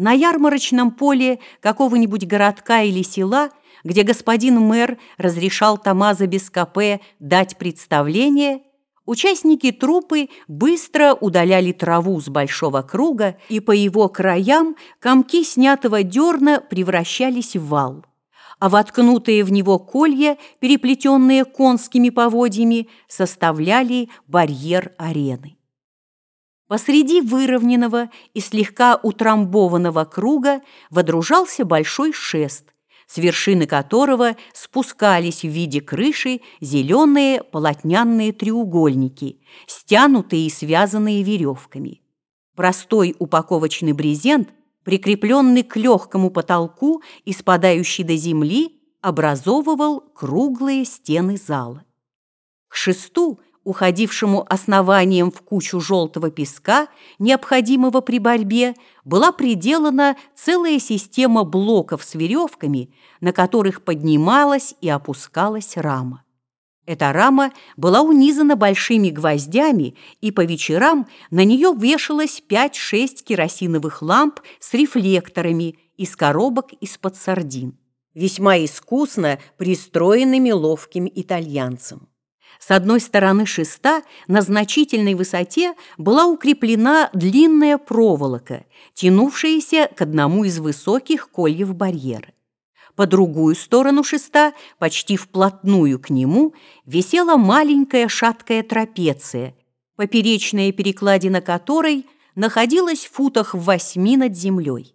На ярмарочном поле какого-нибудь городка или села, где господин мэр разрешал Тамаза без КП дать представление, участники трупы быстро удаляли траву с большого круга, и по его краям комки снятого дерна превращались в вал а воткнутые в него колья, переплетенные конскими поводьями, составляли барьер арены. Посреди выровненного и слегка утрамбованного круга водружался большой шест, с вершины которого спускались в виде крыши зеленые полотнянные треугольники, стянутые и связанные веревками. Простой упаковочный брезент, прикрепленный к легкому потолку и спадающий до земли, образовывал круглые стены зала. К шесту – уходившему основанием в кучу желтого песка, необходимого при борьбе, была приделана целая система блоков с веревками, на которых поднималась и опускалась рама. Эта рама была унизана большими гвоздями, и по вечерам на нее вешалось 5-6 керосиновых ламп с рефлекторами из коробок из-под сардин, весьма искусно пристроенными ловким итальянцем. С одной стороны шеста на значительной высоте была укреплена длинная проволока, тянувшаяся к одному из высоких кольев барьера. По другую сторону шеста, почти вплотную к нему, висела маленькая шаткая трапеция, поперечная перекладина которой находилась в футах в восьми над землей.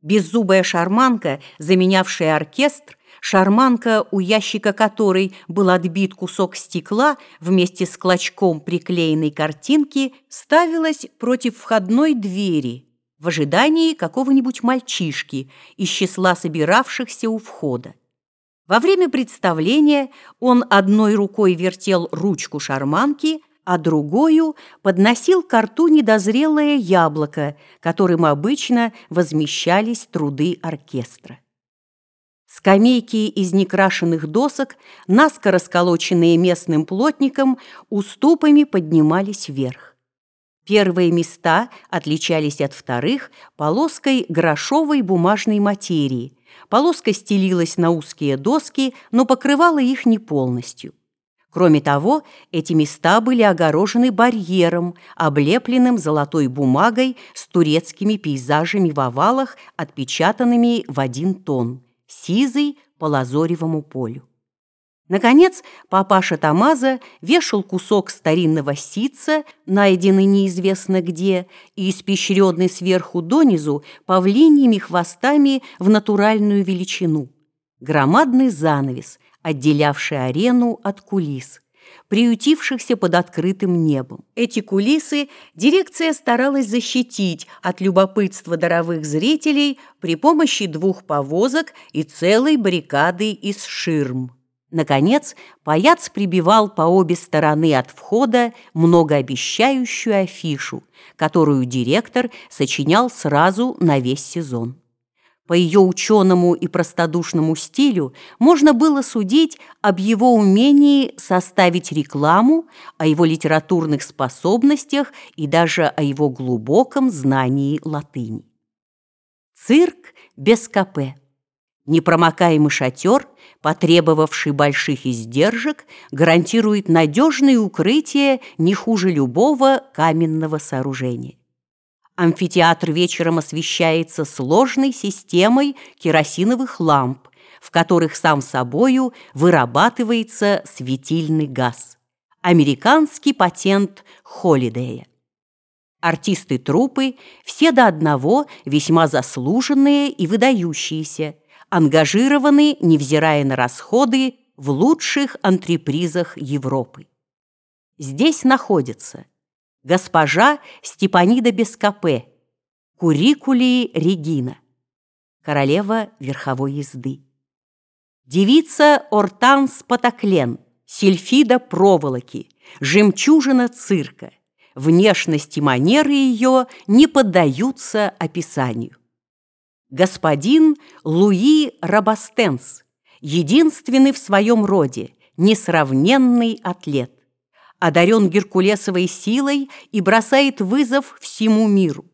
Беззубая шарманка, заменявшая оркестр, шарманка, у ящика которой был отбит кусок стекла вместе с клочком приклеенной картинки, ставилась против входной двери в ожидании какого-нибудь мальчишки из числа собиравшихся у входа. Во время представления он одной рукой вертел ручку шарманки, а другую подносил к рту недозрелое яблоко, которым обычно возмещались труды оркестра. Скамейки из некрашенных досок, наскоро сколоченные местным плотником, уступами поднимались вверх. Первые места отличались от вторых полоской грошовой бумажной материи. Полоска стелилась на узкие доски, но покрывала их не полностью. Кроме того, эти места были огорожены барьером, облепленным золотой бумагой с турецкими пейзажами в овалах, отпечатанными в один тон сизый по лазоревому полю. Наконец, папаша Тамаза вешал кусок старинного ситца, найденный неизвестно где, и испещренный сверху донизу павлиньими хвостами в натуральную величину. Громадный занавес, отделявший арену от кулис приютившихся под открытым небом. Эти кулисы дирекция старалась защитить от любопытства даровых зрителей при помощи двух повозок и целой баррикады из ширм. Наконец, паяц прибивал по обе стороны от входа многообещающую афишу, которую директор сочинял сразу на весь сезон. По ее ученому и простодушному стилю можно было судить об его умении составить рекламу, о его литературных способностях и даже о его глубоком знании латыни. Цирк без КП. Непромокаемый шатер, потребовавший больших издержек, гарантирует надежное укрытие не хуже любого каменного сооружения. Амфитеатр вечером освещается сложной системой керосиновых ламп, в которых сам собою вырабатывается светильный газ. Американский патент Холидея. Артисты труппы все до одного весьма заслуженные и выдающиеся, ангажированы, невзирая на расходы, в лучших антрепризах Европы. Здесь находятся госпожа Степанида Бескапе, Курикулии Регина, королева верховой езды. Девица Ортанс Патаклен, сельфида проволоки, жемчужина цирка. Внешность и манеры ее не поддаются описанию. Господин Луи Рабастенс, единственный в своем роде, несравненный атлет одарен геркулесовой силой и бросает вызов всему миру.